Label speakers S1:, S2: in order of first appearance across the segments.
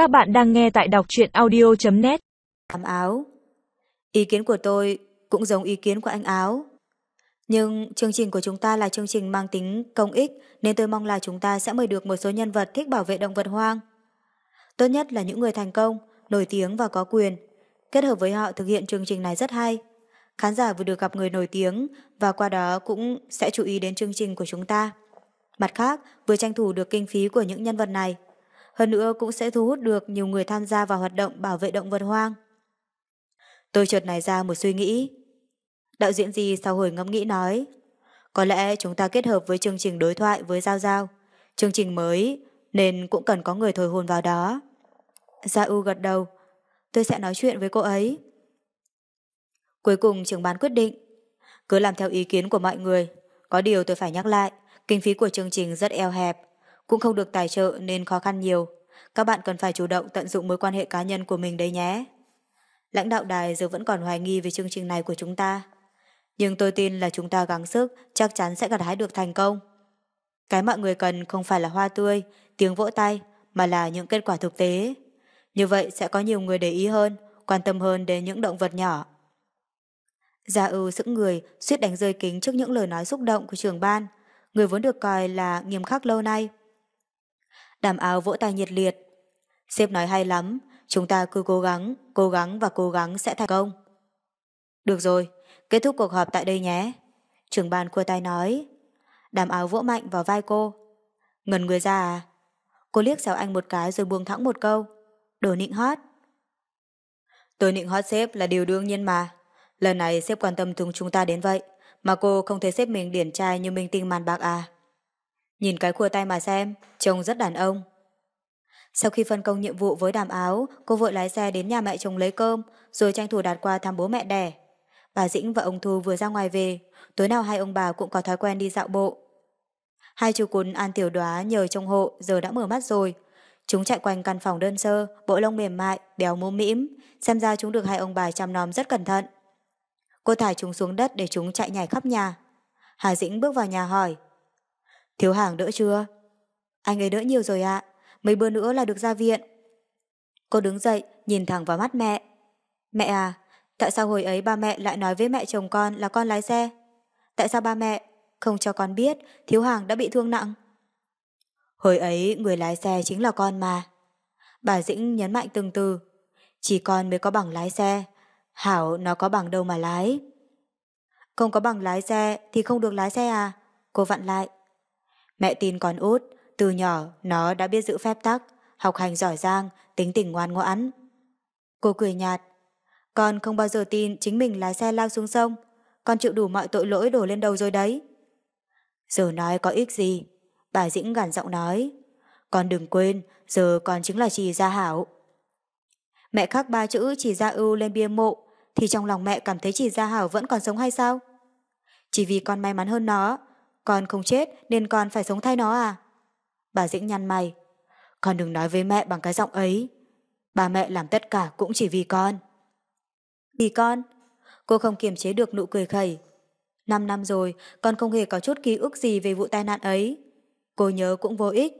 S1: Các bạn đang nghe tại đọc truyện audio.net
S2: Ám áo Ý kiến của tôi cũng giống ý kiến của anh áo. Nhưng chương trình của chúng ta là chương trình mang tính công ích nên tôi mong là chúng ta sẽ mời được một số nhân vật thích bảo vệ động vật hoang. Tốt nhất là những người thành công, nổi tiếng và có quyền. Kết hợp với họ thực hiện chương trình này rất hay. Khán giả vừa được gặp người nổi tiếng và qua đó cũng sẽ chú ý đến chương trình của chúng ta. Mặt khác, vừa tranh thủ được kinh phí của những nhân vật này. Hơn nữa cũng sẽ thu hút được nhiều người tham gia vào hoạt động bảo vệ động vật hoang. Tôi chợt nảy ra một suy nghĩ. Đạo diễn gì sau hồi ngẫm nghĩ nói, có lẽ chúng ta kết hợp với chương trình đối thoại với Giao Giao, chương trình mới nên cũng cần có người thổi hồn vào đó. Gia U gật đầu, tôi sẽ nói chuyện với cô ấy. Cuối cùng trưởng ban quyết định, cứ làm theo ý kiến của mọi người. Có điều tôi phải nhắc lại, kinh phí của chương trình rất eo hẹp, cũng không được tài trợ nên khó khăn nhiều. Các bạn cần phải chủ động tận dụng mối quan hệ cá nhân của mình đấy nhé. Lãnh đạo đài giờ vẫn còn hoài nghi về chương trình này của chúng ta. Nhưng tôi tin là chúng ta gắng sức chắc chắn sẽ gặt hái được thành công. Cái mọi người cần không phải là hoa tươi, tiếng vỗ tay, mà là những kết quả thực tế. Như vậy sẽ có nhiều người để ý hơn, quan tâm hơn đến những động vật nhỏ. Gia ưu sững người, suýt đánh rơi kính trước những lời nói xúc động của trưởng ban, người vốn được coi là nghiêm khắc lâu nay. Đàm áo vỗ tay nhiệt liệt. Sếp nói hay lắm, chúng ta cứ cố gắng, cố gắng và cố gắng sẽ thành công. Được rồi, kết thúc cuộc họp tại đây nhé. Trưởng ban cua tay nói. Đàm áo vỗ mạnh vào vai cô. Ngần người ra à? Cô liếc xéo anh một cái rồi buông thẳng một câu. Đồ nịnh hót. Tôi nịnh hót sếp là điều đương nhiên mà. Lần này sếp quan tâm chúng chúng ta đến vậy, mà cô không thấy sếp mình điển trai như minh tinh màn bạc à. Nhìn cái cua tay mà xem, trông rất đàn ông. Sau khi phân công nhiệm vụ với đàm áo, cô vội lái xe đến nhà mẹ chồng lấy cơm, rồi tranh thủ đạt qua thăm bố mẹ đẻ. Bà Dĩnh và ông Thu vừa ra ngoài về, tối nào hai ông bà cũng có thói quen đi dạo bộ. Hai chú cún An Tiểu Đoá nhờ trong hộ giờ đã mở mắt rồi. Chúng chạy quanh căn phòng đơn sơ, bộ lông mềm mại, béo môm mĩm, xem ra chúng được hai ông bà chăm nom rất cẩn thận. Cô thả chúng xuống đất để chúng chạy nhảy khắp nhà. Hà Dĩnh bước vào nhà hỏi. Thiếu hàng đỡ chưa? Anh ấy đỡ nhiều rồi ạ, mấy bữa nữa là được ra viện. Cô đứng dậy, nhìn thẳng vào mắt mẹ. Mẹ à, tại sao hồi ấy ba mẹ lại nói với mẹ chồng con là con lái xe? Tại sao ba mẹ không cho con biết thiếu hàng đã bị thương nặng? Hồi ấy người lái xe chính là con mà. Bà Dĩnh nhấn mạnh từng từ. Chỉ con mới có bằng lái xe. Hảo nó có bằng đâu mà lái. Không có bằng lái xe thì không được lái xe à? Cô vặn lại. Mẹ tin con út, từ nhỏ nó đã biết giữ phép tắc, học hành giỏi giang, tính tình ngoan ngoãn. Cô cười nhạt. Con không bao giờ tin chính mình lái xe lao xuống sông. Con chịu đủ mọi tội lỗi đổ lên đầu rồi đấy. Giờ nói có ích gì? Bà Dĩnh gằn giọng nói. Con đừng quên, giờ con chính là chị Gia Hảo. Mẹ khắc ba chữ chỉ Gia ưu lên bia mộ, thì trong lòng mẹ cảm thấy chị Gia Hảo vẫn còn sống hay sao? Chỉ vì con may mắn hơn nó, con không chết nên con phải sống thay nó à? Bà Dĩnh nhăn mày. Con đừng nói với mẹ bằng cái giọng ấy. bà mẹ làm tất cả cũng chỉ vì con. Vì con? Cô không kiềm chế được nụ cười khẩy. Năm năm rồi, con không hề có chút ký ức gì về vụ tai nạn ấy. Cô nhớ cũng vô ích.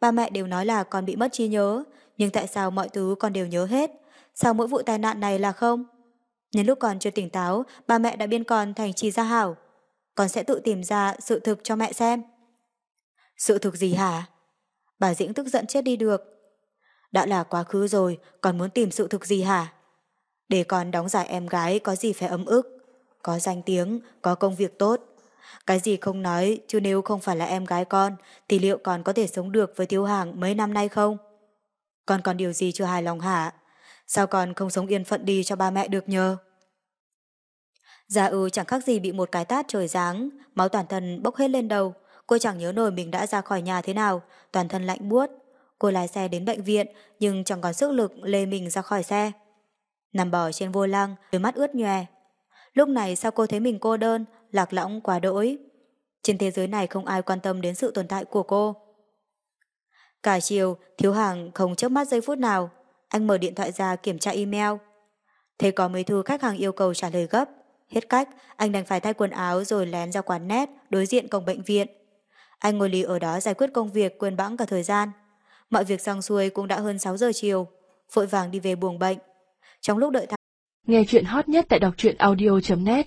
S2: Ba mẹ đều nói là con bị mất trí nhớ, nhưng tại sao mọi thứ con đều nhớ hết? Sao mỗi vụ tai nạn này là không? Nhân lúc còn chưa tỉnh táo, ba mẹ đã biên con thành trì gia hảo. Con sẽ tự tìm ra sự thực cho mẹ xem. Sự thực gì hả? Bà Dĩnh tức giận chết đi được. Đã là quá khứ rồi, còn muốn tìm sự thực gì hả? Để con đóng giải em gái có gì phải ấm ức. Có danh tiếng, có công việc tốt. Cái gì không nói, chứ nếu không phải là em gái con, thì liệu còn có thể sống được với thiếu hàng mấy năm nay không? Con còn điều gì chưa hài lòng hả? Sao con không sống yên phận đi cho ba mẹ được nhờ? Gia ư ừ chẳng khác gì bị một cái tát trời giáng, máu toàn thân bốc hết lên đầu. Cô chẳng nhớ nổi mình đã ra khỏi nhà thế nào, toàn thân lạnh buốt. Cô lái xe đến bệnh viện, nhưng chẳng còn sức lực lê mình ra khỏi xe. Nằm bò trên vô lăng, đôi mắt ướt nhòe. Lúc này sao cô thấy mình cô đơn, lạc lõng quá đỗi. Trên thế giới này không ai quan tâm đến sự tồn tại của cô. Cả chiều, thiếu hàng không chớp mắt giây phút nào. Anh mở điện thoại ra kiểm tra email. Thấy có mấy thư khách hàng yêu cầu trả lời gấp. Hết cách, anh đành phải thay quần áo rồi lén ra quán nét đối diện cổng bệnh viện. Anh ngồi lì ở đó giải quyết công việc quên bẵng cả thời gian. Mọi việc xong xuôi cũng đã hơn 6 giờ chiều, vội vàng đi về buồng bệnh. Trong lúc đợi
S3: Nghe chuyện hot nhất tại đọc truyện audio.net